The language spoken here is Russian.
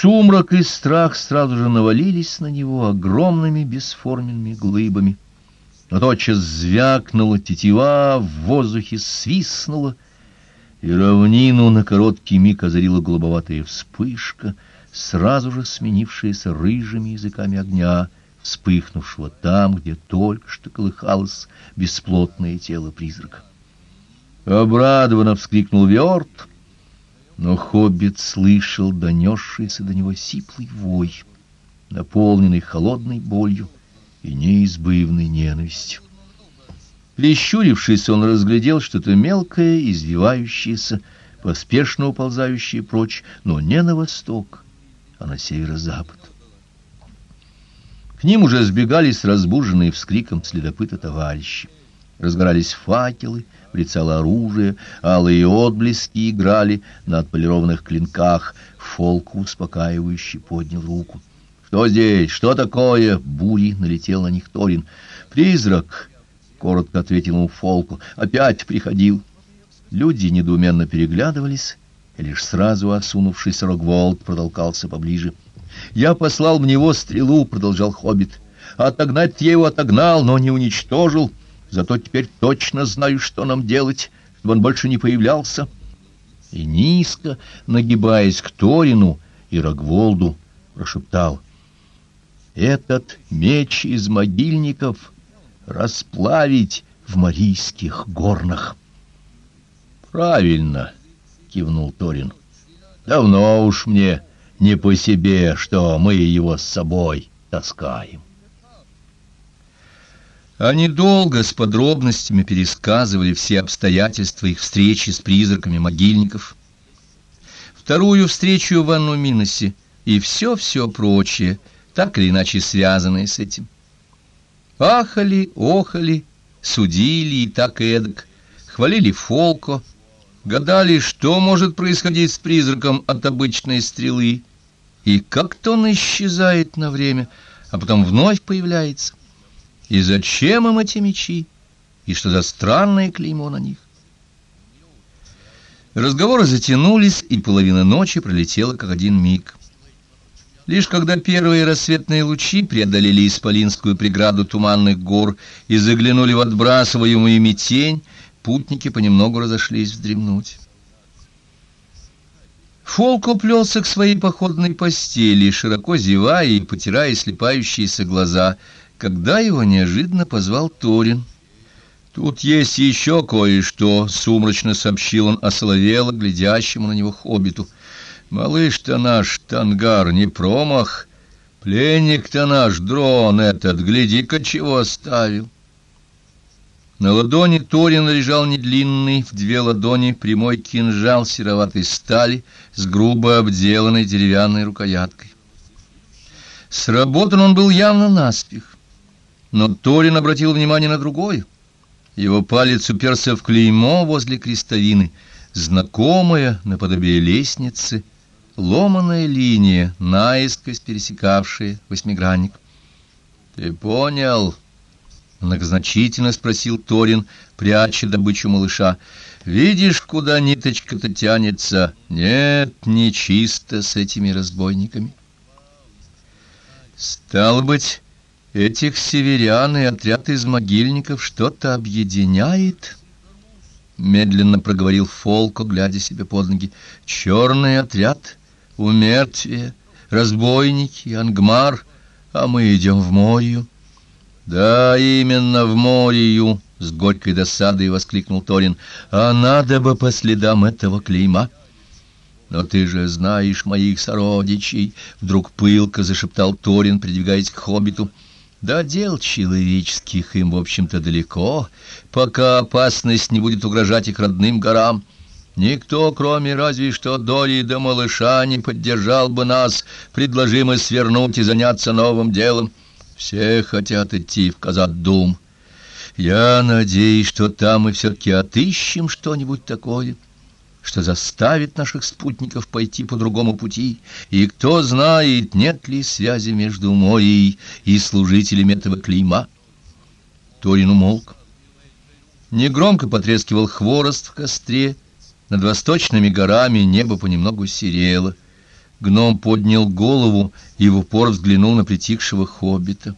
Сумрак и страх сразу же навалились на него огромными бесформенными глыбами. Но тотчас звякнула тетива, в воздухе свистнула, и равнину на короткий миг озарила голубоватая вспышка, сразу же сменившаяся рыжими языками огня, вспыхнувшего там, где только что колыхалось бесплотное тело призрака. Обрадованно вскрикнул Виорт, но хоббит слышал донесшийся до него сиплый вой, наполненный холодной болью и неизбывной ненавистью. Прищурившись, он разглядел что-то мелкое, извивающееся, поспешно уползающее прочь, но не на восток, а на северо-запад. К ним уже сбегались разбуженные вскриком следопыта товарищи. Разгорались факелы, брецало оружие, алые отблески играли на отполированных клинках. Фолк успокаивающе поднял руку. «Что здесь? Что такое?» Бури налетел на них Торин. «Призрак!» — коротко ответил ему Фолку. «Опять приходил». Люди недоуменно переглядывались, и лишь сразу осунувшись Рогволд протолкался поближе. «Я послал в него стрелу», — продолжал Хоббит. «Отогнать я его отогнал, но не уничтожил. Зато теперь точно знаю, что нам делать, чтобы он больше не появлялся». И низко, нагибаясь к Торину и Рогволду, прошептал. «Этот меч из могильников расплавить в Марийских горнах». «Правильно», — кивнул Торин. «Давно уж мне не по себе, что мы его с собой таскаем». Они долго с подробностями пересказывали все обстоятельства их встречи с призраками могильников, вторую встречу в Анну Миносе и все-все прочее, так или иначе связанное с этим. Ахали, охали, судили и так эдак, хвалили Фолко, гадали, что может происходить с призраком от обычной стрелы, и как-то он исчезает на время, а потом вновь появляется. И зачем им эти мечи? И что за странное клеймо на них? Разговоры затянулись, и половина ночи пролетела как один миг. Лишь когда первые рассветные лучи преодолели исполинскую преграду туманных гор и заглянули в отбрасываемую ими тень, путники понемногу разошлись вздремнуть. Фолк уплелся к своей походной постели, широко зевая и потирая слепающиеся глаза — когда его неожиданно позвал Торин. «Тут есть еще кое-что», — сумрачно сообщил он осоловело, глядящему на него хоббиту. «Малыш-то наш, Тангар, не промах. Пленник-то наш, дрон этот, гляди-ка чего оставил». На ладони Торин лежал недлинный, в две ладони прямой кинжал сероватой стали с грубо обделанной деревянной рукояткой. Сработан он был явно наспех. Но Торин обратил внимание на другое. Его палец уперся в клеймо возле крестовины, знакомая, наподобие лестницы, ломаная линия, наискось пересекавшая восьмигранник. — Ты понял? — многозначительно спросил Торин, пряча добычу малыша. — Видишь, куда ниточка-то тянется? Нет, не чисто с этими разбойниками. — Стало быть... Этих северян и отряд из могильников что-то объединяет, — медленно проговорил Фолко, глядя себе под ноги. Черный отряд, умертвие, разбойники, ангмар, а мы идем в морю. Да, именно в морю, — с горькой досадой воскликнул Торин. А надо бы по следам этого клейма. «Но ты же знаешь моих сородичей!» — вдруг пылко зашептал Торин, придвигаясь к хоббиту. Да дел человеческих им, в общем-то, далеко, пока опасность не будет угрожать их родным горам. Никто, кроме разве что Дори да малыша, не поддержал бы нас, предложим мы свернуть и заняться новым делом. Все хотят идти в Казат-Дум. Я надеюсь, что там мы все-таки отыщем что-нибудь такое» что заставит наших спутников пойти по другому пути, и кто знает, нет ли связи между Моей и служителями этого клейма. Торин умолк. Негромко потрескивал хворост в костре, над восточными горами небо понемногу серело. Гном поднял голову и в упор взглянул на притихшего хоббита.